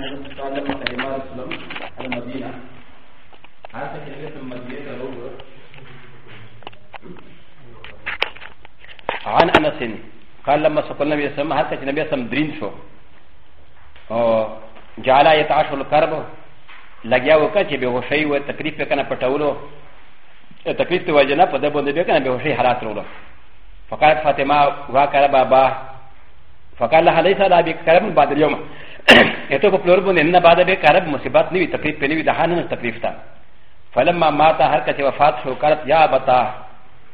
النبي صلى الله عليه وسلم على المدينة عارف كلمة المدينة الأولى عن أنس قال لما سقل النبي صلى الله عليه وسلم حتى النبي صلى الله عليه وسلم درين شو جعل يتعاش الكرب لګیا وکړه چې بهوشي و تکلیف په کنه پټولو تکلیف ته وجنه په دبو دې کنه بهوشي حالات ورو فقالت فاطمه وا کر بابا فقال لها ليس لا بكرم بعد اليوم اتو په پلور باندې نه بعد به کرب مصیبت نیوی تکلیف پلی وی دهانه تکلیف تا فلما ما تا هر کته وفات شو کرت یا بتا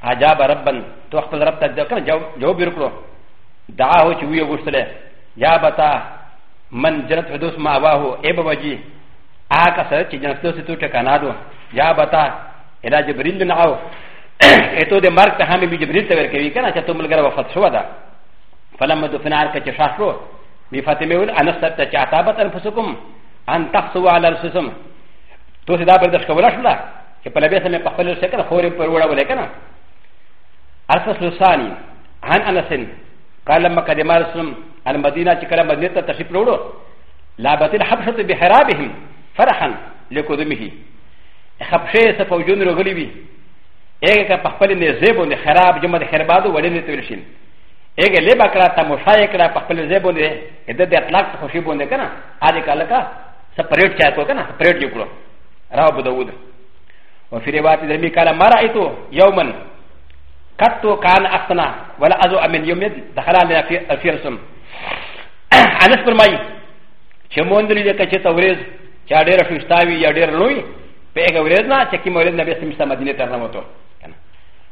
عجاب ربن تو خپل رب ته کنه جواب ورکړو دعا هو چې وی وغوښتله یا بتا من جنت فدوس ما واه ای بابا جی آ کا سر چې جنت دوس تو ټکانا دو یا بتا الا جبريل نعو اتو د مرګ ته هم جبريل ته ورکوي کنه چې تو ملګری وفات شو دا فلما دفنار کچ شاشرو ب ف ا ت م ه ول انا سبت شعتابت انفسكم ان تحصوا على الرسوم توسدا بردش كولا شلا كبلبس من قبل السكن خوري برولا ولكنا ارسل لساني عن انسن قال لما قدم الرسوم المدينه شكل مدينه تشيب لولو لابت الحبشه بحرابهم فرحا لقدمه حبشه سفوجون رغلبي ايه كبحبل نزيب ونخراب جمد خربادو ولن تولشين ا ج ل ب ك ر ا ت ا مشايك ر ا ب ق ل ز ي ب و ن د ا د د ا ت ل ا ق ت خ ش ي ب و ن د ك ن ا ا د ي ك ا ل ك ا س ب ر ي ت ش ا ت و ك ن ا س ب ر ي ت ي ك ر و ر ا ب د و د وفي ر و ا ت د ر م ي ك ا ل م ر ا ئ ت و يوما كت كان أ ح س ن ا ولا أ ز و أ من يوم دخل علينا في رسم أ ن س برمي شمون د ل ي د ك ش ت و ر ز شادير فيستاوي يدير لوي فاغوريزنا شكي مولدنا بسمسا مدينه ترنموتو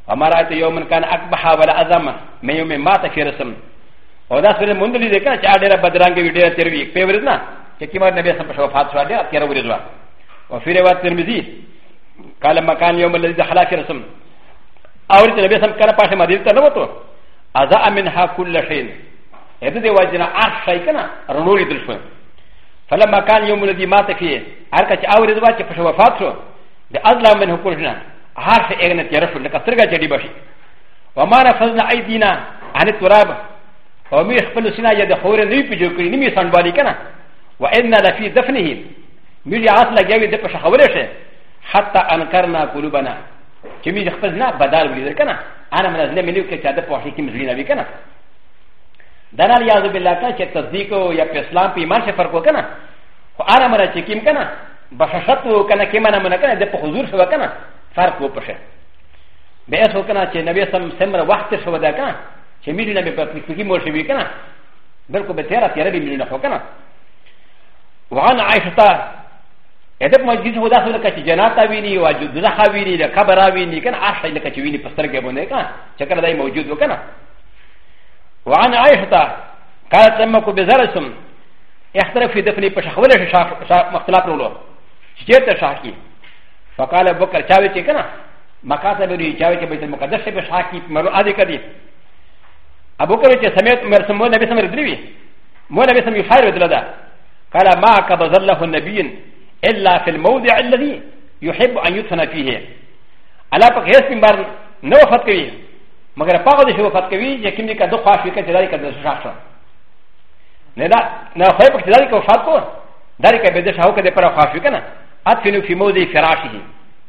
ومرات يوم كان اكبح ولا اعظم من يوم مات كيرسم او دا سره مونږ لیدل کړه چې اډه بدرنګ ویډیو تیروي په ورځ نه چې کیمار نبی صلی الله علیه وسلم وفات شو دا تیر ورځ وا او فی روایت ترمذی قال مکان يوم الذي دخل كيرسم او رسول نبی صلی الله علیه وسلم کله پاسه مدینه ته نو ته اذا منها كل شيء اته دی واجنا اخ شي کنه رنو لیدل شو فلما كان يوم الذي مات فيه هر کچ او رضوا چې په وفات شو د اضلا منه كل شيء هر شيء اغنى تيرفل لك ترجع جدي بشي وما رفضنا ايدينا عن التراب ومي خبل سنا يد خور ني بيجو كري ني سنبالي كنا وان لفي دفنه ميري اصلا جاوي دپ شخوله شي حتى انكرنا قلوبنا كمي خبلنا بدل ولي كنا انا من ازنه منيو كي چاده پوشي كي مزلينا بي كنا دنا رياض بالله كان چه تصديق يا اسلام پي مان شي فرق كنا وانا من چكيم كنا بششتو كنا كيما انا من كنا دپ حضور شو كنا فرق وپشه به اسو کنه چې نبی سم سمره وخت شو دا کنه چې میډی نبی په پکې مور شي کنه بالکل به تیرا تیرا به میډی نه خو کنه وعن عائشه ادب مسجد هو داسې لکه چې جنات ویني او جذخه ویني د قبر ویني کنه عائشه لکه چې ویني پستر کې باندې کنه چې کله دای موجود وکنه وعن عائشه قالت لما کو بزرسم اختلاف في دفني په شخوله مختلف رولو چې ته شاکی فقال بكر شاوي تكنا مكاتب يري شاوي كبيت المقدس بشاكي مرو ادي كدي ابو كريت سمعت مرسمو نبي سمر دريبي مو نبي سمي يشار ودلدا قال ما قبض الله النبي الا في الموضع الذي يحب ان يدفن فيه على بقيس من بار نو فتكوي مگر پاغه دي شو فتكوي يكيم دي كدو خاص فيك تداري كدو شاشه نه دا نه خو پک تداري کو فاتكو داري كبه دي شاو كده پر خاص فيك نه اتفنو في موضع فراشه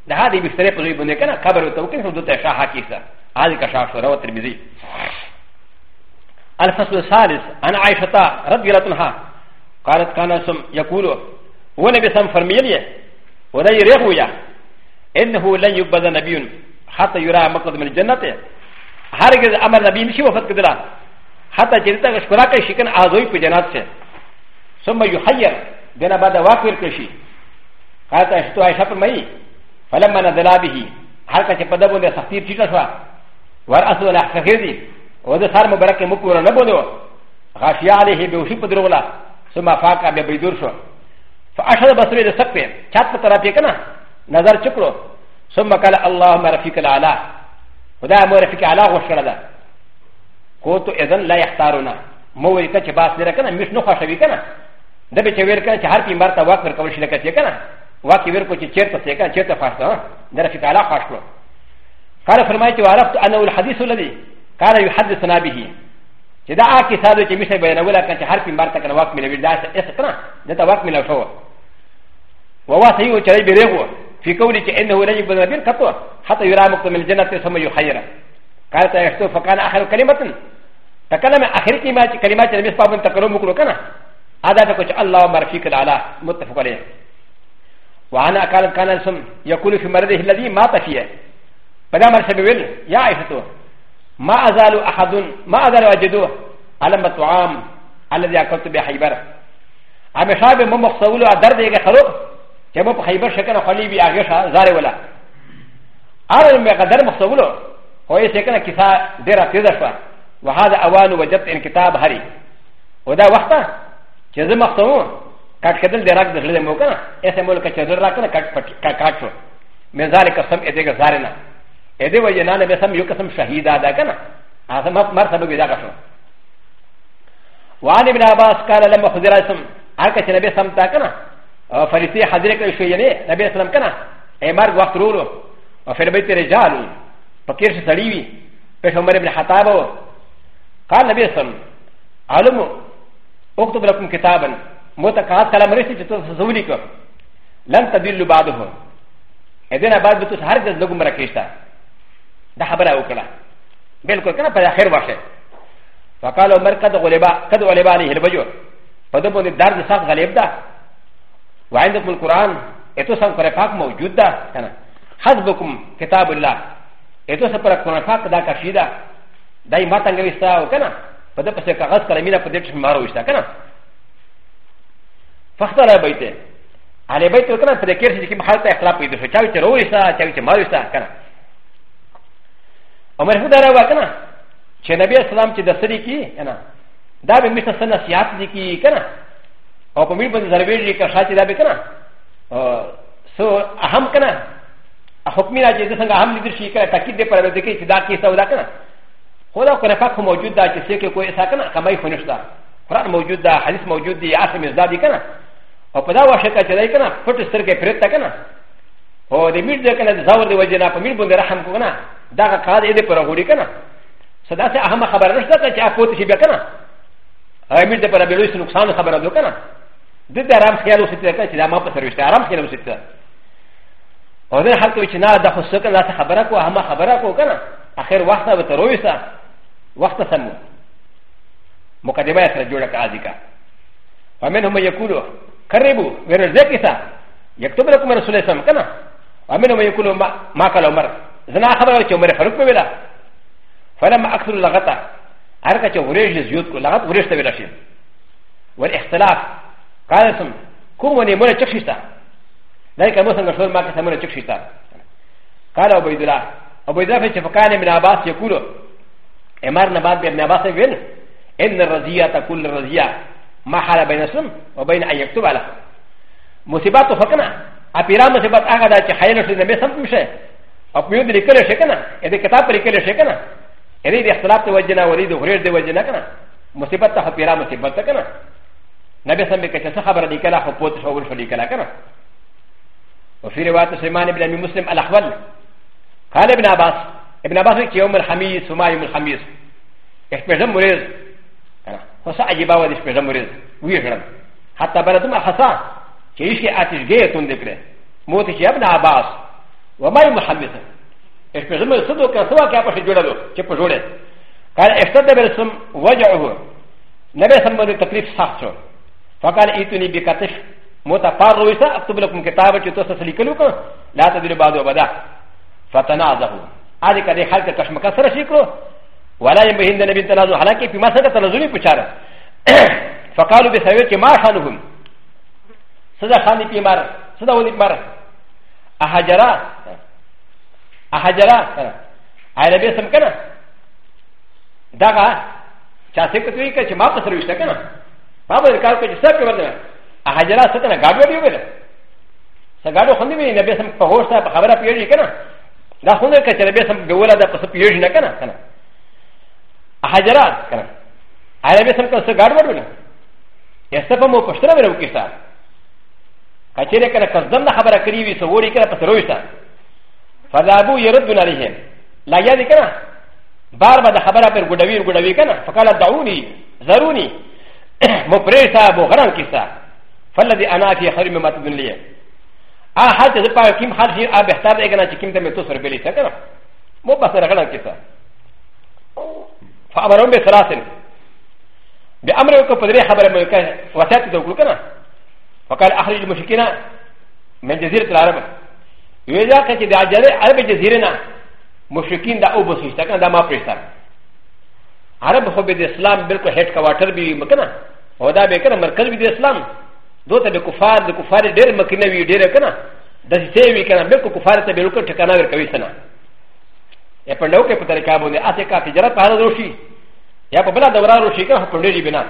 ده هذه بفتره قضي بنده كنا قبر وتوكين هم دوتا شاحا كيسا هذه كشاح شورا وترمزي الفصل الثالث عن عائشة رضي الله عنها قالت كان سم يقول ونبي سم فرميلي ونبي ريغويا انه لن يبدا نبي حتى يرى مقصد من الجنة هرگز امر نبی نشي وفت کدلا حتى چرتا شکرا کشی کن آزوی پی جنات سے ثم يحير بنا بعد واقع کشی قالت اشتو عائشه فرمایي فلما نزل به هر کچ په دبو نه سختي ټیټه شو ور اصل له اخر دي او د سر مبارک مکور نه بولو غاشیا عليه به وشي په درولا ثم فاق به بيدور شو فاشد بصري د سپه چات په طرف کنه نظر چکړو ثم قال اللهم رفيق الاعلى خدا مو رفيق الاعلى وشړه ده کوتو اذن لا يختارنا مو وی کچ باس لري کنه مش نو خوشوي کنه دبه چویر کنه چې هر پیمبر ته وخت ورکول شي لکه کنه و ا ك ي ب ر ك و ت ي ت ي ر ت ي ك ا ت ي ر ت ف ا ش ت ا درفت على ف ا ش ت ا قال فرمايتي و ع ر ف ت أ ن ه ا ل ح د ي ث ا ل ذ ي قال ي ح د ث ن ا به ت د ع ك ي سالك م ش ي بين ولا كنت حرفي مارتك و ا ك م ن ا ل د ا س ا س ت ن ا لتا و ا ك م ن ا ل ش و و و ا ت ي و تريبي ر ي غ و في كونك ان ه و ل ي ب ن ا بين كتور حتى ي ر ا م ك من ج ن ة سمو ي خ ي ر ة قالت ا ش ت و فكان اخر ك ل م ة تكلم أ خ ر كلمات كلمات المسبب ت ك ل م ك ر ك ن ا هذا ك ت الله مرفيك العلا متفق عليه وانا قال كان سم يقول في مرضه الذي مات فيه فلا مرسل بويل يا عائشة ما أزال أحد ما أزال أجده على الطعام الذي أكلت بحيبر أما شاب مو مخصول أدر ديك خلوق كما بحيبر شكنا خلي بي أغيشا زاري ولا أنا لما قدر مخصول هو يسكنا كسا ديرا تيزشوا وهذا أوان وجدت إن كتاب هري وده وقتا كذا مخصول カチカルでラクルでモカナ、エセモカチャルラカナカカチョ、メザレカサムエデガザレナ、エデワヤナネベサムユカサムシャヒダダガナ、アザママサムギダガショ。ワニブラバスカラレマフゼラソン、アカチネベサムタカナ、ファリセハゼレクシュヤネ、ナベサムカナ、エマグワトロロ、フェルベテレジャール、パケシサリビ、ペシャマレブハタボ、カナベサム、アルモ、オクトブラコンケタバン、متقاعد كلام رسي تتزوليك لن تدل بعضهم اذن بعد بتوس هرجز لغم ركيشتا ده خبره وكلا بالكل كنا بدا خير واشه فقال عمر قد غلبا قد غلبا عليه البجو فدبون الدار صاحب غلب ده وعندكم القران اتو سان قرفاق موجود ده كان حسبكم كتاب الله اتو سان قرفاق ده كشيده دا یې ماته انګریستا وکنه په دې پسې کاغذ کلمینه په دې کې مارو وشتا کنه فختر بیت علی بیت وکړه پر کې چې کوم حالت اخلاق پیدا شو چاوي چې رويسا چاوي چې مارويسا کنه عمر خدای را وکنه چې نبی اسلام چې د سری کې کنه دا به مشته سن نصيحت دي کې کنه او په میبه ضربې دي کې شاتي دا به کنه سو اهم کنه حکمی را چې د څنګه اهم لیدل شي کنه تاکید دې پر دې کې چې دا کې سودا کنه خدا کنه پاک موجود دا چې څه کې کوئی اسا کنه کمای خنشتا قران موجود دا حدیث موجود دی عاصم ازدادی کنه او په دا واشکه چې دای کنه پټ سترګې پرېت کنه او د میډ د کنه د زاور دی وجه نه په میډ باندې رحم کو کنه دا قاعد دې پر غوړي کنه صدا سه اهم خبر نشته چې اپوت شي بیا کنه هغه میډ پر به لوی نقصان خبره ده کنه د دې آرام خیال اوسې ته کنه چې دا ما په سروشته آرام خیال اوسې ته او دې حالت وچ نه د خو څه کنه خبره کو اهم خبره کو کنه اخر وخت به تر وېسه وخت سم مقدمه سره جوړه کا دي کا ومنهم يقولوا كريبو ورزكتا يكتب لكم رسول الله كنا ومنهم يقول ما قال عمر زنا خبر عمر فاروق بلا فلما اكثر لغتا هركا وريج زيوت لغت وريج تبلا شيء والاختلاف قال اسم كم وني مولا تشيشتا ذلك مثلا رسول ما كان مولا تشيشتا قال ابو عبد الله ابو عبد الله فكان من عباس يقول امر نبات بن عباس بن ان الرزيه تكون الرزيه ما حال بين السن وبين أن يكتب له مصيبات فكنا أبيرا مصيبات أغدا تخيل في النبي سمت مشي أبيود ركلة شكنا إذا كتاب ركلة شكنا إذا اختلاف توجنا وليد وغير دي وجنا كنا مصيبات تخبيرا مصيبات كنا نبي سمت كتاب خبر ركلة حبوت شعور شركلة كنا وفي رواية سيمان بن أبي مسلم الأحول قال ابن عباس ابن عباس يوم الخميس وما يوم الخميس احتجم مريض وسا عجيبا ودش بيدا مريض ويغرم حتى بلدما حسا كيشكي آتش جيه تندكره موتش يا ابن عباس وما يمحمد اش بيدا مريض صدو كسوا كيا پش جوڑا دو چه پجوڑه قال اشتد برسم وجعه نبي سمبر تكليف سخت شو فقال ايتوني بكتف موتا پار رويسا اكتب لكم كتابة چه توسا سليكلو کن لا تدل بعدو بدا فتنازه هذه كده حالك تشمكسر شكرو ولا ينبغي للنبي تنازع هلاكي فيما سكت تنازلي بشارة فقالوا بسويك ما شانهم سدى خاني في مار سدى ولي مار أهجرا أهجرا عربي سمكنا دغا چاسك توي كچ ما پسرويشتا كنا ما بدر كار كچ سب كبرنا أهجرا ستنا غابو ديو بلا سگاڑو خندی میں نبی سم پہوشتا خبرہ پیڑی کنا دا خونده کچ نبی سم بولا دا پس پیڑی نہ کنا کنا حجرات كنا عربي سمكا سجار ورنا يستفهم وقشتنا بروكيسا كاتيري كنا كزمنا خبر كريبي سوري كنا بسرويسا فلابو يردنا عليهم لا يعني كنا باربا دا خبر پر گودوی گودوی کنا فقال دعوني ضروني مبريسا بو غران كيسا فالذي انا في خير مما تدن لي ا حال ته په کوم حال هي ا بهتر دی کنه چې کوم ته متوسر بلی څه کنه مو بس غران كيسا فأمرهم بثلاث بأمر يوكا فدري خبر ملكا وسات توكلنا فقال أخرج المشركين من جزيرة العرب وإذا كانت جزيرة عرب جزيرنا مشركين دا أوبس يشتكنا دا ما بريشتا عرب خو بد اسلام بالکل هیډ کوارټر به مکنه او دا به کنه مرکز به د اسلام دوته به کفار د کفار ډېر مکنه وی ډېر کنه د سې وی کنه بالکل کفار ته بالکل ټکانه ور کوي سنه やパンドケプタリカボンでアテカティジャラパラドシーやパブラダワロシーカーパンデリビナ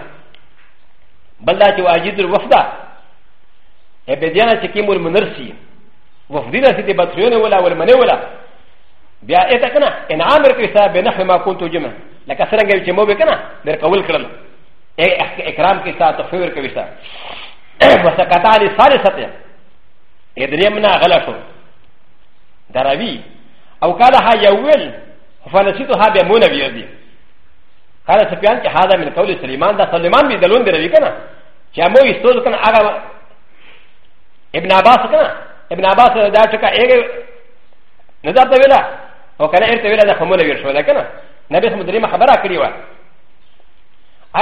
バラチワジズルワフダエベディアナチキムルムナシーワフディナシティバトリオネウラウルマネウラビアエタカナエンアメリカサベナフェマコントジムラカサランゲルチモベカナデカウルクルエクランキサーとフェルクビサーサカタリサリサティエディアムナガラションダラビー e او قال ها يويل فنسيت ها بيمون بيدي قال سفيان هذا من قول سليمان دا سليمان بيدلون بيدي كنا شامو يستوز كنا اغا ابن عباس كنا ابن عباس دا شكا ايه نزاب تبلا وكان ارتبلا دا خمونا بيرشو دا كنا نبي سمو دريما خبرا كريوا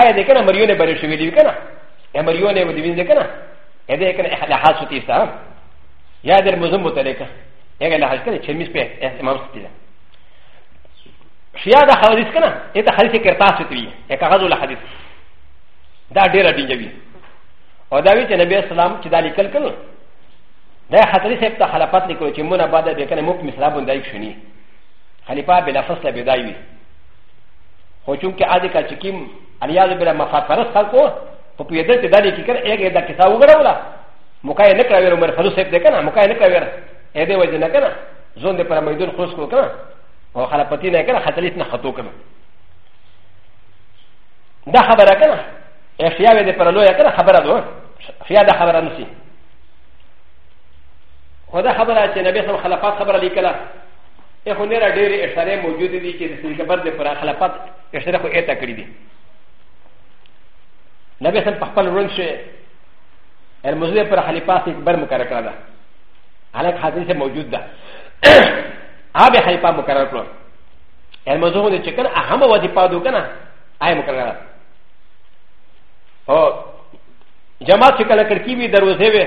آية دي كنا مريون بريشو بيدي كنا يا مريون ودي بيدي كنا هذا كنا احلى حاسو تيسا يا در مزمو تليكا اگر نه حاجت کنه چه میس په امام سپیله شیا دا حدیث کنه ایت حدیث کرتا ستوی یک هغه ول حدیث دا ډیره دیږي او دا وی چې نبی اسلام چې دا لیکل کړو دا حضرت صاحب ته خلافت لیکو چې مونږه بعد به کنه موږ مثلابون دای شونی خلیفہ بلا فصل بدای وی خو چون کې اده کا چکیم الیاذ بلا مفاد فرض خلقو په پیدا ته دا لیکل کړه یک دا کیسه وګړولا مکای نه کړو عمر فضل صاحب دې کنه مکای نه کړو ا د ي وجه نه کنه زون د پر میدون خوش کو کنه او خلافتی نه کنه خطلیت نه خطو کنه دا خبره کنه اشیاء د پر لوی کنه خبره ده اشیاء دا خبره نسی خو دا خبره چې نبی صلی خلافات خبره لیکله ا خو نه را ډېر اشاره موجود دي چې د سړي خبر د پر خلافات اشاره خو اته کړی دي نبی صلی الله علیه وسلم په خپل رنګ شه المزید پر خلیفات اکبر مقرر کړل على حديث موجود ده ابي حيفا مقرر كلو الموضوع ده چكن اهم وظيفه دو كنا اي مقرر او جماعت چكن کرکی وی دروزه وی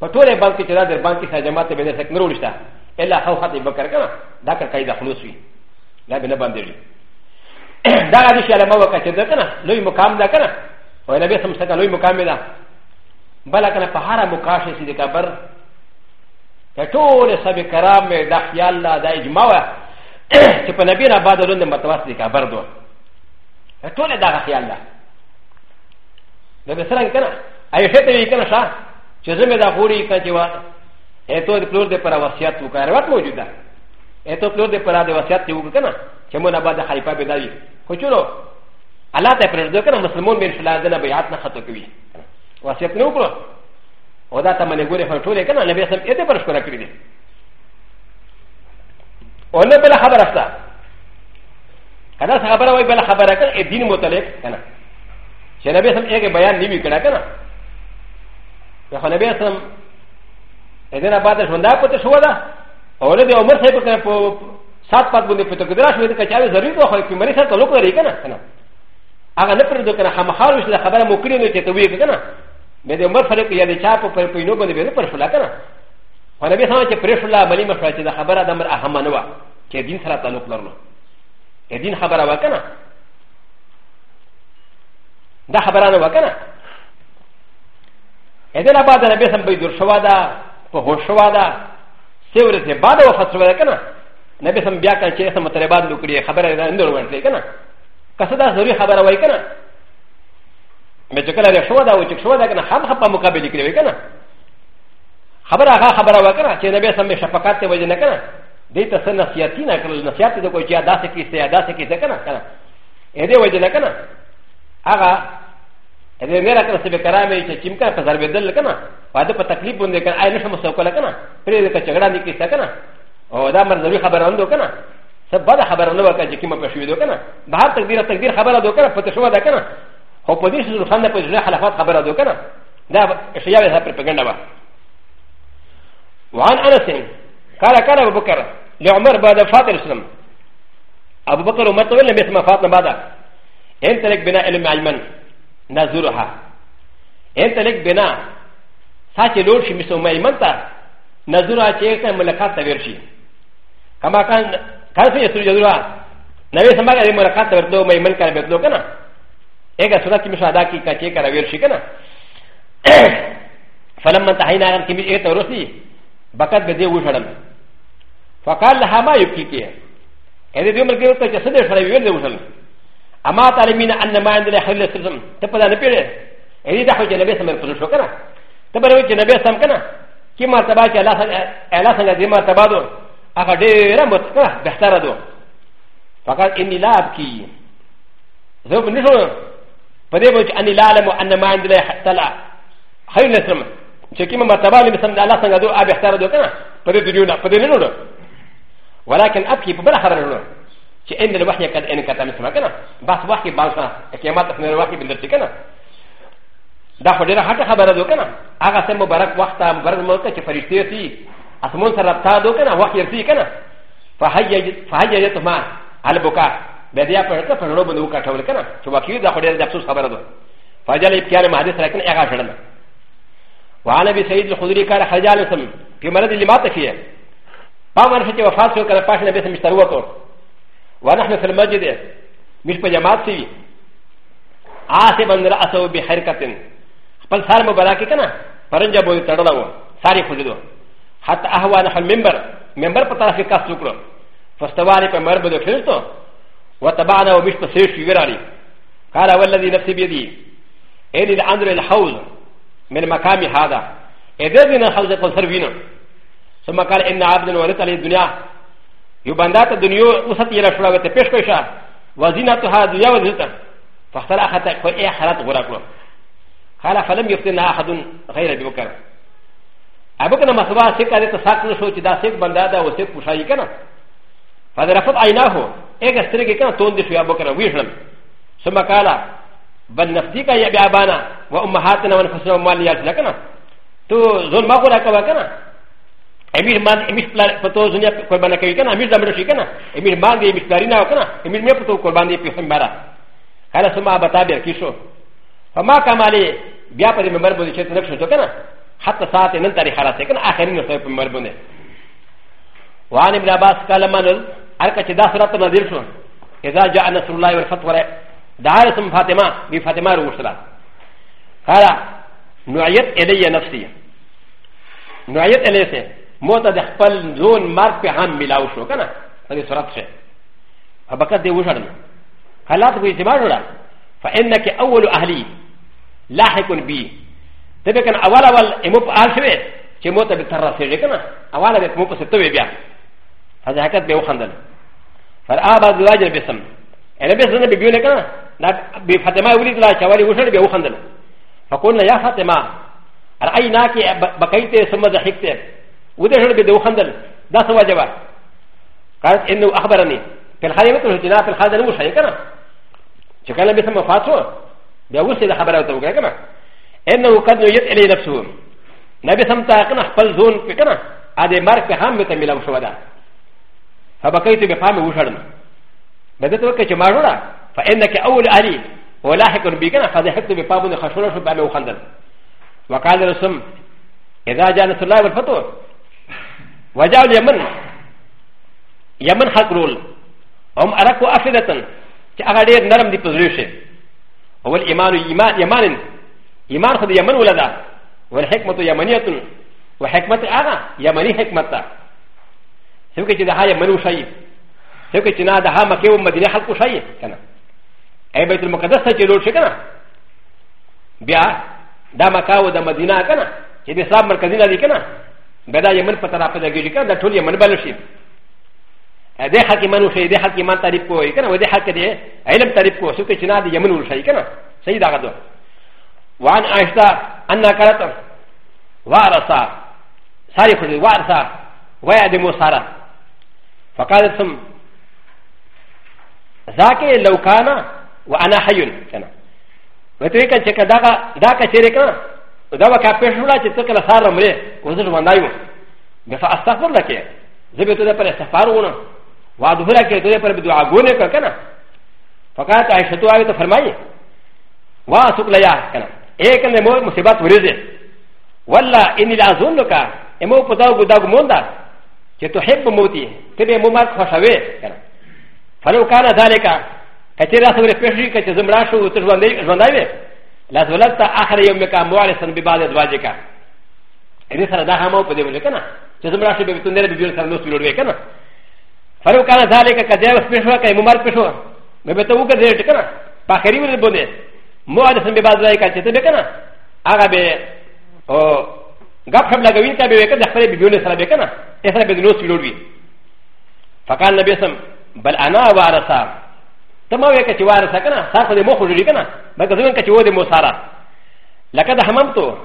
پټوره بانک چې دا در بانک سره جماعت به نه سک نه ولشتا الا خو خط بکر کنا دا کر قاعده خلوص وی دا به نه باندې دا غادي چې علامه وکړه چې دا کنا لوی مقام دا کنا او نبی سم سره لوی مقام دا بل کنا په هر مقاشه سي د کبر ټول سبي کرام مې دا خیال لا دا اجماع وا چې په نبی نه بعد لوند متوسط خبر دو ټول دا خیال لا نو مثلا کنه اي څه ته کنه شا چې زمې دا غوري کچې وا اته د پلور د پر وصیت وکړ وخت موجوده اته پلور د پر د وصیت یو کنه چې مونږ بعد خلیفہ به دی خو چلو الله ته پر دې کنه مسلمان بن شلا دنه بیعت نه خطو کوي وصیت نه وکړو و ذات من يقول لك تولي كان النبي صلى الله عليه وسلم يدبر شكرا كريدي و ن بلا خبر افتا كان خبر و بلا خبر كان الدين متلك كان شيء النبي صلى الله عليه وسلم بيان نبي كنا كان لكن النبي صلى الله عليه وسلم اذن بعد شوندا قد شو هذا و ولد عمر صاحب كان سات پات بندي پتو كدرا شو يدك چاوي ضروري تو خلق مري سات لوك ري كان كان اگر نپردو كان خمخارو شلا خبر مكرين چتوي كان ب د عمر فرق یا د چا په پر پینو باندې به پر شولا کنه خو نبی سمه چې پر شولا عملی مشوره چې د خبره د امر اهم نه و چې دین سره تعلق لرلو د دین خبره و کنه دا خبره نه و کنه ا دې نه بعد نبی سم به دور شوا دا په هوښ شوا دا سیور ته بعد وفات شو کنه نبی سم بیا کنه چې سم تر بعد لوکړي خبره نه اندور ورتلې کنه کسه دا ضروري خبره وای کنه م ت ك ل ا شو دا وچك شو دا كنا خام خبا مقابل كده كنا خبر آغا خبر آغا كنا چه نبي سمي شفقات تي وجه نكنا دي تسن نصياتي نا كنا نصياتي دو كوي چه عدا سكي سي عدا سكي سي كنا كنا اي دي وجه نكنا آغا اي ميرا كنا سبه كرامي چه چم كنا فزار بدل كنا فاده پا تقلیب بنده كنا آي نشم سوكولا كنا پره دكا چگڑا نكي سا كنا او دا مرزوی خبران دو كنا سب بعد خبران دو كنا جكي ما پشوي دو كنا بحر تقدير تقدير خبر دو كنا فتشوا دا كنا هو په دې سره خلک په ځینې حلفات خبره ده کنه دا اشیاء به پر پګنده وا وان انس قال قال ابو بکر لعمر بعد فاطمه السلام ابو بکر عمر ته لم يسمع فاطمه بعد انت لك بنا علم علما نزورها انت لك بنا ساتي لور شي مسو ميمنتا نزورها چې ته ملکات ته ورشي کما کان کله چې یې سوري نبی سماګه ملکات ته ورته ميمن کړي به کنه ا ج ا سنه كمشا داكي كاتي كراوير شيكنا فلما انتهينا عن كمش ايه تورثي بكت بدي وشرم فقال لها ما يبكيكي كذا يوم الكيوت تجسد شراوير وشرم اما تعلمين ان ما عندنا خلال السلسل تبدا نبيري اذا دخل جنبي سمر فزوشو كنا تبدا جنبي سم كنا كما تبعت الا سنجزيما تبادو اغادير متكره بحتردو فقال اني لا ابكي زوب نشوف فدي بوش أني لا يجب أن ما عندي لا يحتلع خير نسلم شكيما مرتبة لي مثلا الله سنجدو أبي اختار دو كنا فدي دنيونا فدي نلونا ولكن أبكي بلا خبر نلونا شأن الوحي يجب إن ان كتام سما كنا بس وحي بالسنا كيامات من الوحي بالدرج كنا دا خديرا حتى خبر دو كنا أغا سم مبارك ان مبارك ملك كفريستي سي أسمون سرطا دو كنا وحي ان كنا فهيجت فهيجت ما على بكاء بدي أفرقه فرنو بندو كاتول كنا شو وكيل ده خدير دبسوس خبره ده فجل إبكار ما حدث لكن إعاقة شرنا وعن أبي سعيد الخدري قال خرج على سم في مرض اللي مات فيه بعمر فتى وفاة سوى كان باش نبي سم اشتروه تو ونحن في المسجد مش بجماعة سوي عاصبا رأسه بحركة خبل سار مباركة كنا فرنجا بوي تردو ساري خددو حتى أهوى نحن منبر منبر بطرف كاس سوكرو فاستواري بمربدو كريستو وتبعنا ومشت سيشي وراري قال والذي نفسي بيدي ان الامر الحوض من مقام هذا اذن خلق قصرفين ثم قال ان عبدا ولدت عليه الدنيا يبندات الدنيا وسط الى شراوه تفش كشا وزينتها دنيا وزينتها فاختل اخذت فاي اخرت غراكو قال فلم يفتنها احد غير ابي بكر ابو بكر مسوا سيك عليه تساكن شو تدا سيك بندادا وسيك مشايكنا فدرفت عيناه ايه ستريكي كان تون دي شويه بكره ويشلم ثم قال بل نفسيك يا بابانا وامهاتنا وانفسنا وماليات لكنا تو زول ما قولا كما كنا امير مان امير فتو زنيا قربانا كي كنا امير زمرو شي كنا امير مان دي امير دارينا وكنا امير مي فتو قربان دي بيهم بارا قال ثم ابا تابع كيشو فما كمالي بیا په دې ممبر باندې چې تنک شو کنه حتی ساعت نن تاریخ راځي کنه اخرین نو په ممبر باندې وان ابن عباس قال من ا ل ك ا ت د ا سرات نادر شو إ ذ ا جاء نصر الله والفتح دعاء اسم فاطمه بفاطمه رسلا قال نعيت الي نفسي نعيت الي سي موتا دخل زون مارك بهم ملاو شو كان هذه سرات شيء فبكت دي وشرنا حالات بإجماع ولا فإنك أول أهلي لاحق بي تبقى أول أول إمو بآل شوي شموتا بترسي كنا أولا بمو بستوي بيه هذا حكت بيو خندل فرآبا دواجر بسم أنا بسم بيو لكنا بفاطمة ولد لا شوالي وشن بيو خندل فقلنا يا فاطمة رأيناك بقيت ثم ضحكت ودشن بيو خندل ده سوا جواب قالت إنه أخبرني في الحالي مثل هتنا في الحالي نمو شيء كنا شكرا بسم فاتوا بيو سيدا خبره وتوقع كنا إنه قد نجد إلي نفسه نبي سمتا كنا خبل زون كنا هذا مارك بهم متميلا وشوادا فبقيت بقام وشرنا بدأت وكا جمارورا فإنك أول علي ولاحق بيكنا فضحكت بقام خشونا شو بأمي وخندل وقال الرسم إذا جاء نصر الله والفتوى وجاء اليمن يمن خلق رول هم أركوا أفدة كأغادير نرم دي بزريوشي هو الإيمان إيمان يمان إيمان خد يمن ولدا والحكمة يمنية وحكمة أنا يمني حكمة سوكي تدها يمنو شيء سوكي تنادها مكيو مدينه حلقو شيء كنا اي بيت المقدس تجلو شكنا بيا دا مكاو دا مدينه كنا كده اسلام مركزينا دي كنا بدا يمن فترة فدا جيجي كنا دا طول يمن بلشي دي حكي منو شيء دي حكي من تعريف كوي كنا ودي حكي دي علم تعريف كو سوكي تنادي يمنو شيء كنا سيد غدو وعن عائشة أن كانت وارثة ساري خذ وارثة ويعدم سارة فقالت ثم ذاك لو كان وانا حي كان وتريكا شكا داكا داكا شركا وداكا كاكاشولا شكا لسارة مري وزر ونايو بفا استغفر لك زبيتو دا پر استغفار ونا وادهورا كي تو دا پر بدعا گونے کر کنا فقالت عائشة تو آئے تو فرمائی واسوك ليا كنا ايك ان مصيبات ورزه والله اني لازم لك امو قداو قداو موندا چې ته هب موتی ته به مومات خوشاوي فلو کان ذالک کچې را سره پېښې کچې زمړا شو ته ژوندې ژوندای وي لاس ولت اخر یوم کا موارثن به بعد ازواج کا دې سره دا هم په دې ولې کنه چې زمړا شو به ته نه به بیل سره نو سولوي کنه فلو کان ذالک کدې وس پېښو کای مومات پېښو مې به ته وګدې ټکنه پاخري ولې بونه موارثن به بعد ازواج کا چې ته به کنه هغه به او ガファブラガウィタベベケダフレビューネサラベケナエサベノスウィルビファカンナベサムバアナワラサタマウェケチワラサカナサファデモフリケナバカズンケチウォデモサララカダハマムト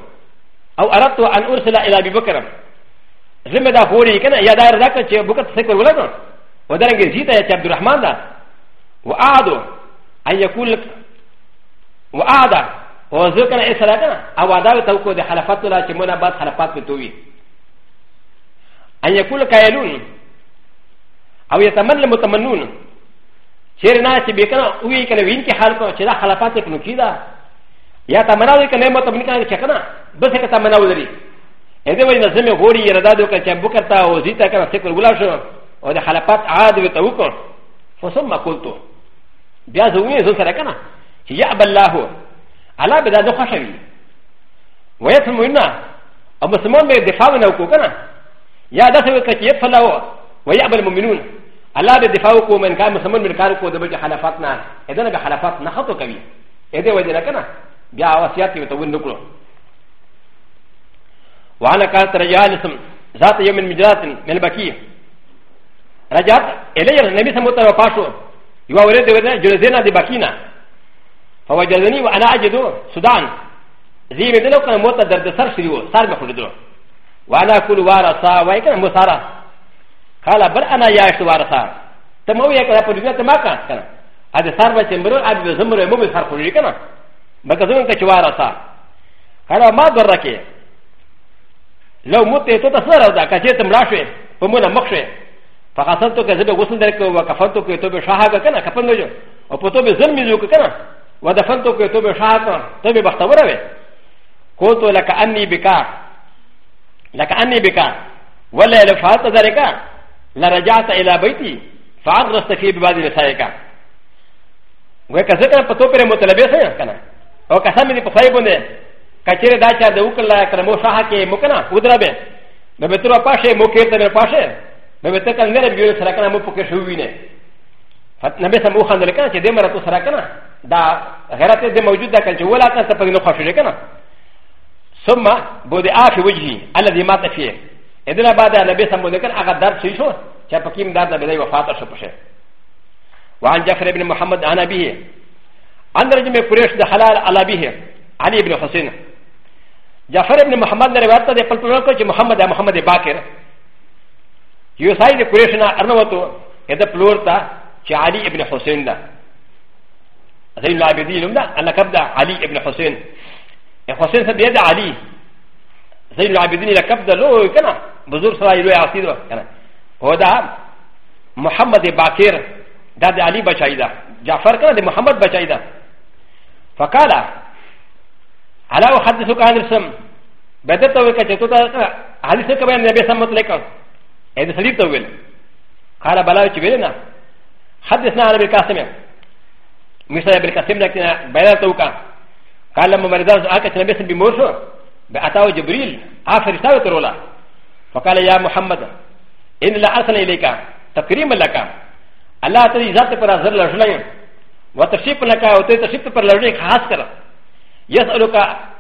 アワラトアンウルセラエラビブケナズメダフォリケナヤダラカチェブカセクウラノウダンゲジタヤチャブラハマダウアドアヤクルウアダ و ز ك ن ا س ر ا ك ن ا او و د ا و ت و ك و د ح ل ف ا ت ل ا ك م و ن ا ب ا د ح ل ف ا ت ت و ي ان يكون كايلون او يتمنى متمنون شيرنا ش ب ي ك ن ا و ي ك ن ا وين كي حالك و شيرا ح ل ف ا ت ك ن و ك ي د ا يا تمنى و ي ك ن ا متمنى كان شكنا بس ك تمنى و ذري ا ذ ا و ي ن ز م ي غوري يردادو كان شابوكتا و زيتا كان سكر غلاشو و د ح ل ف ا ت عاد و توكو فصم ما قلتو بيا زوين زوسرا كنا يا ب ا ل ل ه الله به دا د خوښه وي ویت مینه او مسلمان به دفاع نه وکړو کنه یا داسې وکړه چې یفلا و ویعبل المؤمنون الله به دفاع وکړو من کار مسلمان من کار وکړو د بل خلافات نه اذن به خلافات نه خطو کوي اې دې وجه نه کنه بیا وصیت یې ته ونه کړو وانا کانت رجالسم ذات یوم مجرات من بکی رجعت الیه النبي صلی الله علیه وسلم پاشو یو ورته ورته جلزینا دی بکینا وجدني وانا اجد سودان زي ما دلو كان موتا درد سر شريو سر بخلدو وانا كل وارثا ويكن مسارا قال بل انا يا اشت وارثا تمو يا كذا بدنا تماكا كان هذا سر بچمبرو ابي زمر مو سر خلدي كان بكذون كچ وارثا قال ما درك لو موت تو تصرا ذا كجت ملاشي ومنا مخشي فقصدتك زب غسل درك وكفنتك تو بشهاده كان كفنجو او تو بظلم يزوك كان ودفنتو كي توبي شاطر توبي بختوره كوتو لك اني بكا لك اني بكا ولا لفات ذلك لرجعت الى بيتي فعرست في ببعض رسائك وكذلك فتوبي متلبسه كنا وكسامي بخيبونه كثير داشا دوكلا كرمو شاكي مكنا ودربه مبترو قاشي مكير قاشي مبتكا نرى بيوت سرقنا مبكشوينه فتنبسم وخان لكنا كدمرة سرقنا دا غيرت دي موجود دا كان شو ولا تنسى بغنو خشوشي كنا ثم بودي آف وجهي الذي مات فيه إذن بعد النبي صلى الله عليه وسلم أغا درد سيشو شا بكيم درد بداي وفاة شبشه وعن جعفر بن محمد عن أبيه عن رجم قريش دخلال على أبيه علي بن حسين جعفر بن محمد روایت ده خپل ټول کو چې محمد محمد باکر یو سای د قریشنا ارنوتو اته پلور تا چې علي ابن حسین ده زين العابدين لمنا أنا كبدا علي ابن حسين حسين سبيد علي زين العابدين لكبدا لو كنا بزور سراي لو عصيدو كنا هو ده محمد باكر ده ده علي بشايدا جعفر كنا ده محمد بشايدا فقال على أحدثك عن السم بدأت وكا جتوتا علي سكبا النبي سمت لك هذا سليب طويل قال بلاوي تشبيلنا حدثنا عن أبي القاسم مثل ابن كاسم لكن بيان توكا قال لما مرضان اكت نبي سن بموسو باتاو جبريل اخر رساله ترولا فقال يا محمد ان لا ارسل اليك تكريما لك الله تعالى ذات پر حاضر لشلای و تشریف لك او ته تشریف پر لړی خاص کر يسالك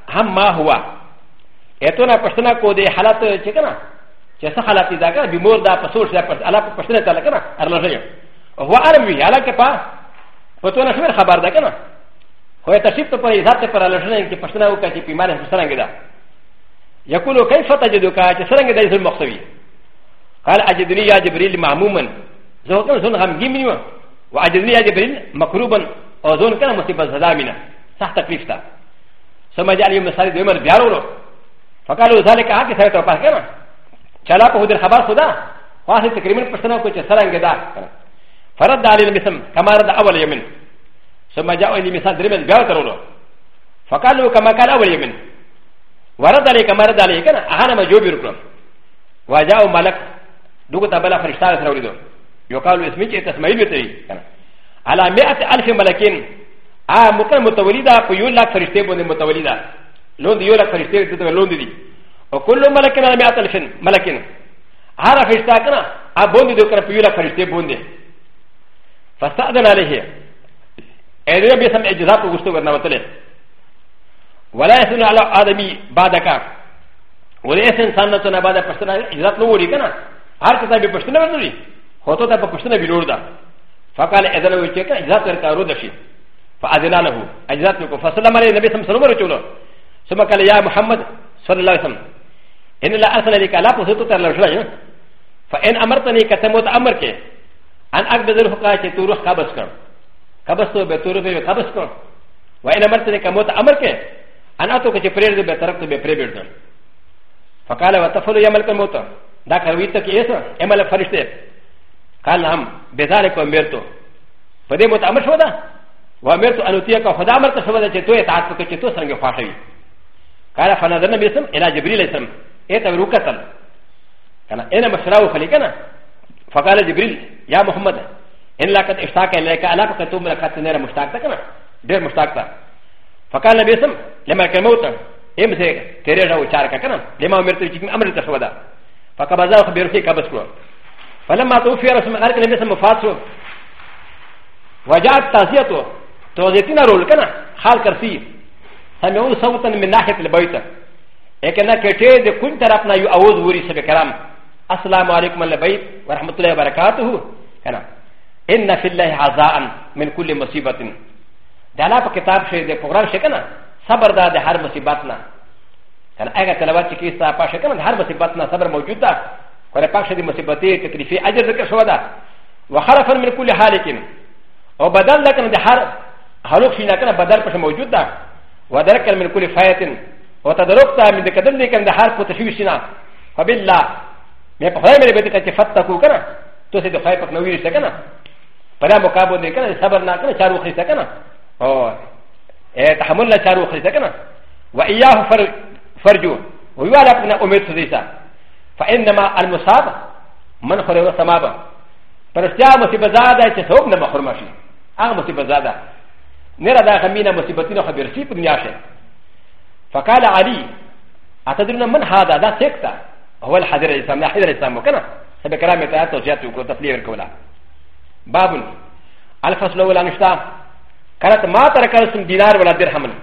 هم ما هو اتونا پښتنا کو دې حالت چې کنه چې څه حالت دي دا کنه بیمور دا پسور څه الله پښتنه تعالی کنه ارلشای هو ارمي علاقه په فتونا شوير خبر ده كنا هو تشريف تو پر اذاب پر لشن کی پشتنا او کتی پیمان سرنگ دا يقول كيف تجدك سرنگ دا اسم مقصوي قال اجدني يا جبريل معموما زو كن سن غم گيمني واجدني يا جبريل مكروبا او زون كن مصيبه زلامنا سخت تکلیف تا سمجھ علی مثال دیمر بیارو رو فقالوا ذلك آكي سرطة وقال كنا چلا پا خود الخبر خدا واسه تقریبا پشتنا کو چه سرنگ دا کنا فرد علي المثل كما رد اول يمن ثم جاء الى مثال درمن بيوترولو فقالوا كما قال اول يمن ورد علي كما رد علي كان اهانا ما جوبي ركن وجاء ملك دوغتا بلا فرشتار ترولدو يقال اسمك تسمعي بتري على مئة ألف ملكين ا مكان متولدة فيولا فرشتيبون متولدة لون دي يولا فرشتيبون لون دي وكل ملكين على مئة ألف ملكين هذا فرشتاكنا ا بوندي دوكنا فيولا فرشتيبون دي فاستاذن عليه اذا بسم اجزاء وغسطو ورنوتله ولا يسن على ادمي بعدك ولا يسن سنتنا بعد پشتنا اجزاء نوري كنا هر کسا به پشتنا ورنوري هوتو تا پشتنا بیلور دا فقال اذن وچه كان اجزاء ورکارو دشي فاذن له اجزاء کو فسلم عليه النبي صلى الله عليه وسلم ثم قال يا محمد صلى الله عليه وسلم ان لا ارسل لك لا قصتو تر لشلای فان امرتني كتموت امرك ان اكبر الحقا چې تو روح قبض کړ قبض تو به تو روح به قبض کړ و ان امر ته کومه ته امر کې ان اتو کې پرېر دې به طرف ته به پرې بیٹل فقال وتفل يعمل كما تو دا کوي ته کې ایسا عمل فرشته قال هم بذلك امرتو په دې مت امر شو دا و امرتو ان اوتیه کا خدا امر ته شو دا چې تو اطاعت وکړې چې تو څنګه فاحوي قال فنظرنا بسم الى جبريل اسلام ايه ته وکتل کنه انا مشراو خلي کنه فقال جبريل يا محمد ان لقد اشتاق اليك الا فقد توم لقد نرى مشتاق تكنا دير مشتاق تا فقال النبي صلى الله عليه وسلم لما كموت ام سي تيريرا وشاركا كنا لما امرت بك امر تسودا فقبضا خبيرتي كبسكو فلما توفي رسول الله عليه وسلم فاتو وجاءت تازيته توزيتنا رول كنا خال كرسي سمعوا صوتا من ناحيه البيت لكن كتير كنت رفنا يؤوز وري سبكرام السلام عليكم البيت ورحمه الله وبركاته كنا إن في الله عزاء من كل مصيبة ده لا كتاب شيء ده قرآن شيء كنا صبر ده ده هر مصيبتنا كنا أجا تلاوات شيء كيستا باش كنا ده هر مصيبتنا صبر موجود ده كنا باش ده مصيبتي تكلفي أجر ذكر شو ده وخرفا من كل حالك أو بدل لكن ده هر هلوك شيء كنا بدل باش موجود ده ودركا من كل فايت وتدركتا من ذكر ذكر ده هر كتشويشنا فبالله メパファイメルベティカチファタコーカーとせでファイパクのウィルセカナ。パラモカボネカナ、サバナカナ、チャロクリセカナ。おえ、タハムラチャロクリセカナ。ワイヤーファルジュー。ウィワラプナオメツリサ。ファエンナマアルムサバ。マンホレオサマバ。パラスターモシバザダチェソーナマホマシ。アモシバザダ。ネラダーミナモシバティノハビルシプニアシェ。ファカラアリ。アタドゥナマンハダダセクタ。هو الحضر الإسلام لا حضر الإسلام وكنا سبب كلام يتعطى جاتو كو تفلير كولا باب الفصل ولا نشتا كانت ما ترك اسم دينار ولا درهم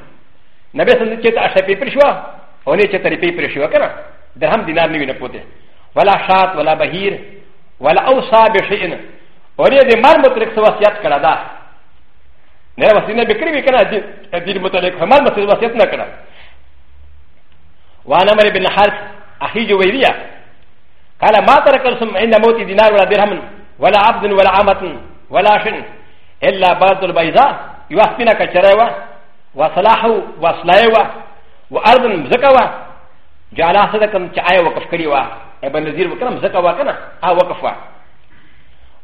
نبي سن چت اشي پيپر شو او ني چت ري پيپر شو كنا درهم دينار ني نپوتي ولا شات ولا بهير ولا اوصى بشيء اور دي مار مترك سو وصيت كلا دا نه وسينه بكري بكنا دين متعلق فمار مترك وصيت نكنا وانا مري بن حارث اخي جويريه قال ما ترك السم عند موت دينار ولا درهم ولا عبد ولا عامة ولا شن إلا بعض البيضاء يوحبنا كشريوة وصلاحه وصلايوة وأرض زكاوه جعل أحدكم شعاية كريوه ابن نذير وكرم زكاوه كنا او آه، وقفوه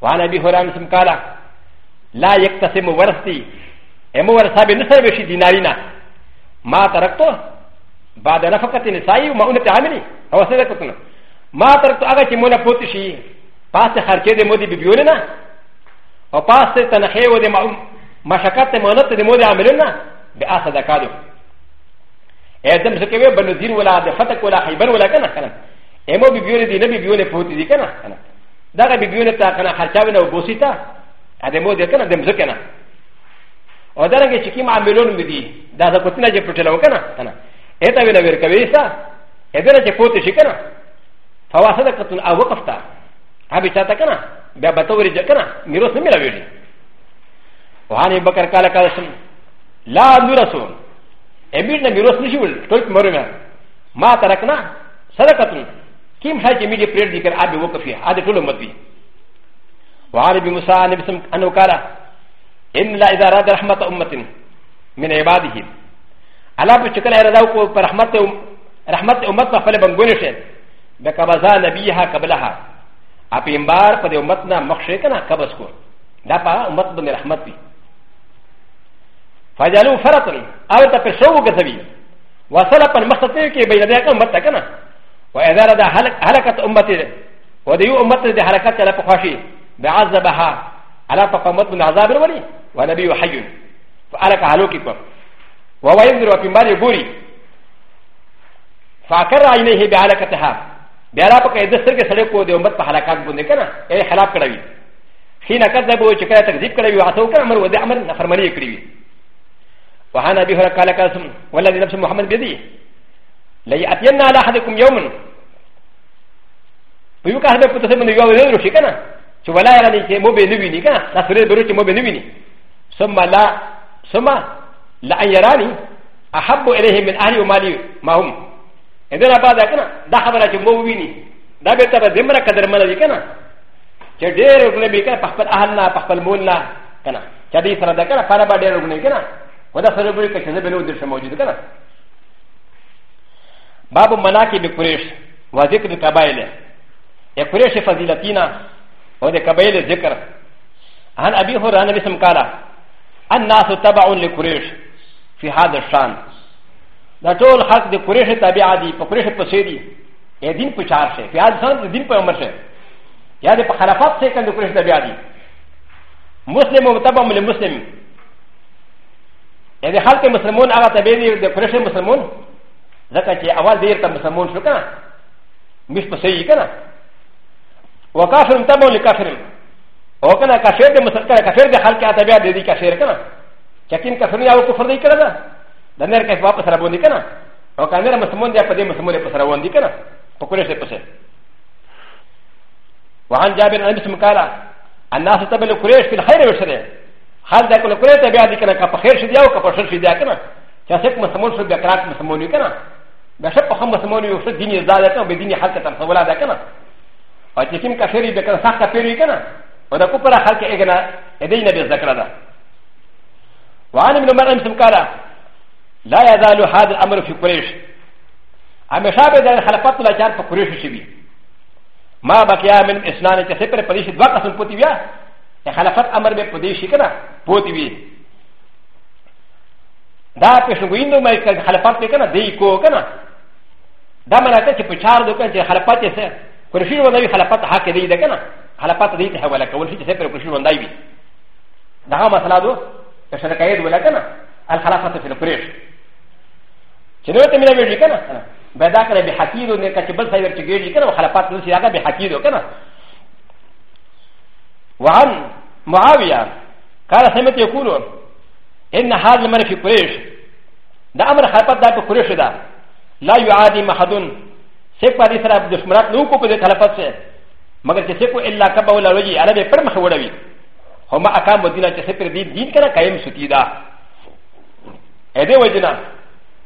وعن أبي هريرة سم قال لا يكتسم ورثتي امو ورثة بنصر بشي دينارينا ما تركته بعد نفقة نسائي وما أنت عاملي هو سيدكتنا ما تر تو هغه چې مونږه پوت شي پاسه خرچې دې مو دې بيول نه او پاسه تنخې و دې مشقت ته مهنت دې مو دې عمل نه به اسه د کادو ادم څه کوي بل نذیر ولا د فتق ولا خیبر ولا کنه کنه ایمو بيول دې نه بيول پوت دې کنه کنه دا به بيول ته کنه خرچاوي نه وبوسي ته دې مو دې کنه دې مزکنه او دا رنګه چې کی معاملون مې دي دا ځکه چې نه پټلو کنه کنه اته ویل ورکوي څه اته نه چې پوت شي کنه ه ه و و ا أ ا ا ك ك ت ت ت ت ن ن ق ف ب ي هو صدقة أو وقفتا هبي تاتا كنا بيا بطوري جا كنا ميروس نميلا بيولي وهاني ا قال قال سم لا نرسول ا ميروس ي تلك مرمى ما تركنا صدقة كيم حاجة ميدي بريد ذكر أبي وقفية هذا كله مدبي م ابي موسى عن ابي سم انه قال ان لا اذا اراد رحمه امه من عباده على بشكل ارادوك برحمه رحمه امه فلبن غنشن ك ب د کبزا نبی ها قبلها أ بار په دې امت نه مخشه کنه قبض کو دا په امت باندې رحمت دی فجالو فرطن او ته پر شو غثوی وصل په ت کې بین دې امت ته کنه و اذا رد هلكت امتي و دې امت دې حرکت له خواشي بعذبها على فقامت من عذاب ولي ونبي حي فعلك هلوككم وهو ينظر في مال بوري فاكر عينيه بعلكتها بیا را پکې د سترګې سره کو دی امت په حلاکت باندې کنه یې خلاف کړوي حين كذب وشكا تكذيب كروي وعطوا كان امر ودي امر نفرماني كروي وعن ابي هريره قال كاسم والذي نفس محمد بيدي لياتينا على احدكم يوما ويوكا هذا كنت سمعنا يوم يدرو شكنا شو ولا يعني شيء مو بينويني كنا لا سرير بروتي مو بينويني ثم لا ثم لا ان يراني احب اليه من اهلي ومالي ما هم ا د ر ا ب ا د ا کنه دا خبره چې مو ویني دا به ته دمره قدر مله دي کنه چې ډېر غنه به کنه خپل اهل نه خپل مول نه کنه چې دې سره دا کنه پاره به ډېر غنه کنه ودا سره به کې نه بلو درشه موجود کنه باب مناکی به قریش و ذکر قبایل ا قریش فضیلتینا او د قبایل ذکر عن ابي هريره نبي سم قال الناس تبع لقريش في هذا الشان دا ټول حق د قریش تابع دي په قریش په سيدي یا دین په چار شي په یاد سره دین په عمر شي یا د په خلافت سره کله قریش تابع دي مسلم او تبع مل مسلم یا د خلک مسلمون هغه تابع دي د قریش مسلمون ځکه چې اول ډیر ته مسلمون شو کنه مش په سيدي کنه وکافر تبع لکافر او کنه کافر د مسلمان کافر د خلک تابع دي کافر کنه چکین کافر یا کفر دی کنه ダメかいわぱさらぼんでかな。おかねらもすもんでやぱでもすもんでぱさらぼんでかな。ここでせこせ。わはんじゃべんあんすむから。あなたたべのくれしきのはいれをして。はんだこのくれたべありかなかぱへしでやおかぱしでやかな。じゃせくもすもんすべからくもすもんにかな。べしゃぱはもすもんにをすぎにざだかべぎにはかたんさわらだかな。おちきんかせりべからさかぺりかな。おだこぱらはけえがな。えでいなべざからだ。わはんみのまらんすむから。لا يزال هذا الامر في قريش اما شابه ذا الخلافات لا جار في قريش شبي ما بقي من اسنان كسبر قريش دوا قسم بوتي بيا الخلافات امر بقريش كنا بوتي بيا دا پښنګوین نو مې خلافات نه کنه دی کو کنه دا مراته چې په چار دوکان چې خلافات یې سره قرشین باندې خلافات حق دی ده کنه خلافات دې ته حواله کول شي چې پر قرشین باندې وي دا مسله دو چې شرکایت ولا کنه الخلافات فی القریش چې نو ته مینه ویل کنه پیدا کړې به حقیر نه کچ بل ځای ورته ګیږي کنه خلافات نشي هغه به حقیر کنه وعن معاويه قال سمعت يقول ان هذا المر في قريش ده امر خلافات ده په قريش ده لا يعادي محدن سيف پدې سره دشمنات نو کو په خلافات سره مگر چې سيف الا کبا ولا وجي علي به پر مخ وړوي هما اقام مدینه چې سيف دې دین کنه قائم سکی ده اې دې وجنه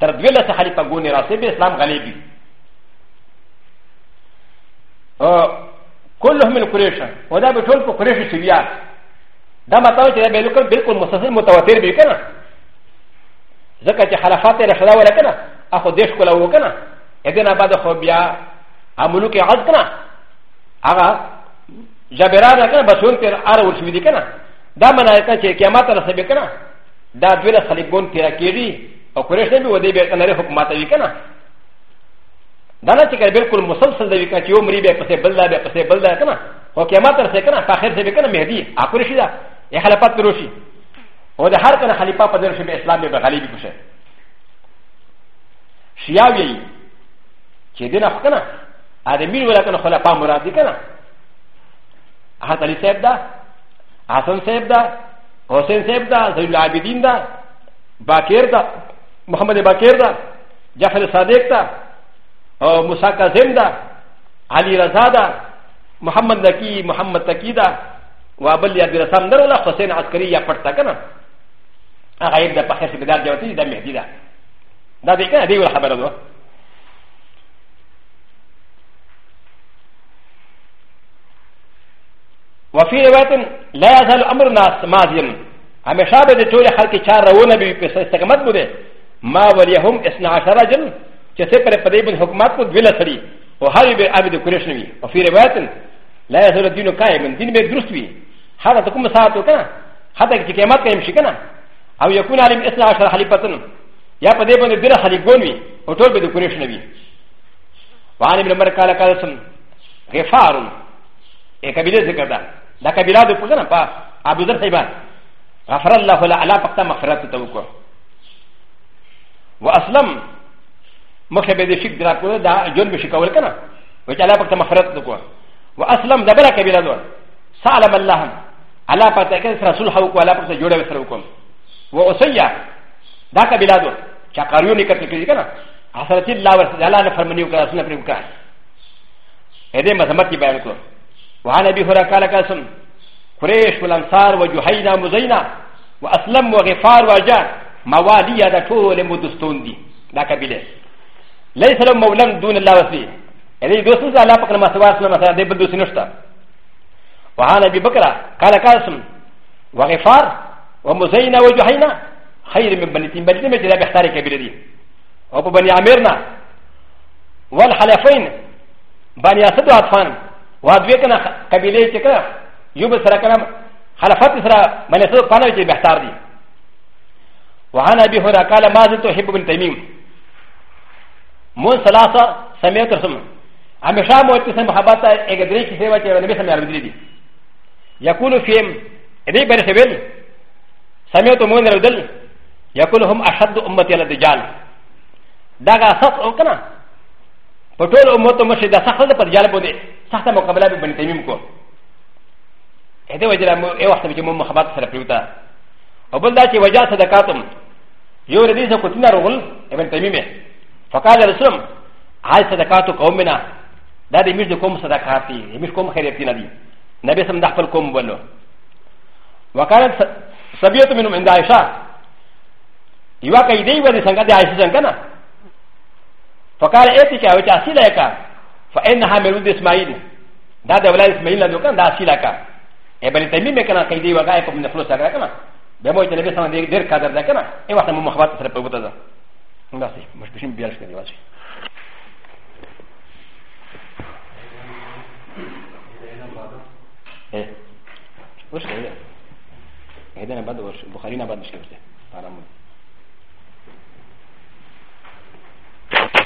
تر دویله څخه خلیفه ګونې راسي به اسلام غلیبي كلهم من قريش ودا به ټول په قريش سویا دا مطلب چې به لکه بالکل مسلسل متواتر به کنه ځکه چې خلافات رشدا ولا کنه اخو دیش کولا و کنه اذن بعد خو بیا عملو کې عز کنه هغه جبران کنه بسون تر ار ورشوي دي کنه دا ملائکه چې قیامت رسېږي کنه دا دویله خلیفون تیر کېږي او قریش نه به ودی به کنه حکومت وی کنه دا نه چې بالکل مسلسل دی کنه چې یو مری به پسې بل دا به پسې بل دا کنه او قیامت تر څه کنه فاخر څه به کنه مهدی اقریشی دا یا خلافت پروشي او د هر کنه خلیفہ په درشه به اسلام به غلیبی کوشه شیا وی چې دین اخ کنه ا دې مين ولا کنه خلافہ مراد دي کنه احمد علی صاحب دا حسن صاحب دا حسین صاحب دا زوی العابدین دا باکر دا محمد بكير دا جعفر صادق دا او موسى كاظم دا علي رضا دا محمد نكي محمد تكي دا وابل يا ابي رسام در ولا حسين عسكري يا پټتا کنه هغه يبدا په خسي بدار جوتي دا مهدي دا دا دې کنه دې ولا خبره ده وفي روايه لا يزال امر ناس ماضيا هميشه به ټول خلک چار روانه به په استقامت بوده ما وليهم اثنا عشر رجل كسفر قريب حكمات ودولا سري وهذا بعبد كريشنوي وفي روايه لا يزال الدين قائما دين بدرسوي هذا تكون مساعده كان حتى كيما كان شكنا او يكون عليهم اثنا عشر خليفتنا يا قريب من دولا خليفوني وطول بدو كريشنوي وعن ابن عمر قال قاسم غفار ايه كبيره ذكر ده ده كبيره ده فكنا با ابو ذر سيبان غفر الله له على فقط مغفرته توكل و اسلم مخه به د شک درا کو دا جون به شکول کنه و چې الله پاک ته مفرت کو و اسلم د بره کبیره دو سالم الله الله پاک ته کس رسول حو کو الله پاک ته جوړه وسره کوم و اوسیا دا کبیره دو چې کاریو نه کړی کړي کنه حضرت الله ورس الله نه فرمانی وکړه اسنه پر وکړه اې دې مذمت کی بیان کو وعن ابي هريره قال قاسم قريش والانصار وجهينا مزينا واسلم وغفار وجاء موالي دا ټول مو دوستون دي دا قبيله ليس لهم مولا دون الله وصلي يعني دوستون الله پکره مسوا اسلام مثلا دې بل دوست نشته وعن ابي بكر قال قاسم وغفار ومزينه وجهينه خير من بني تيم بني تيم دا بختاري كبيره دي او په بني عامرنا والحلفين بني اسد وعطفان وادوي کنه قبيله چې کنه یو بسره کنه خلافت سره بني اسد پانه چې بختار دي وعن ابي هريره قال ما زلت احب بن تيميه من ثلاثه سمعت رسم هميشه موت سم محبت اگدري کي سيوا چي نبي سمع ربدي دي يقول فيم ابي برخبل سمعت من ربدل يقول هم اشد امتي على الدجال داغا سخت او كنا پټول امت مشه دا سخت پر جال بده سخت مقابله به بن تيميم کو هدا وجرا مو اي وخت به محبت سره پروتا او بل دا چې وجا صدقاتم よりですことならば、エヴァンタミメ。ファカールスム、アイサダカトコミナ、ダディミズコムサダカティ、ミズコムヘレティナディ、ナベサムダフルコムボノ。ファカールサビオトミノメンダイシャ。イワカイディバディサンガディアイシャンガナ。ファカールエティカウチアシラカ、ファエンハメルディスマイル、ダディブライスマイルのドカンダシラカ。エヴァンタミメカナカイディワガイコムのフロサガカナ。ب م و ي ت ن ب ي س م ا د ي ر ك ا د ر د ك ن ا إ و ا ت م م خ ب ا ت س ر ب و ت ز ا ن ا س ي مش بشين بيالش كده واسي ايه وش كده هذا انا بعد وش بخارينا بعد مش كده تعالى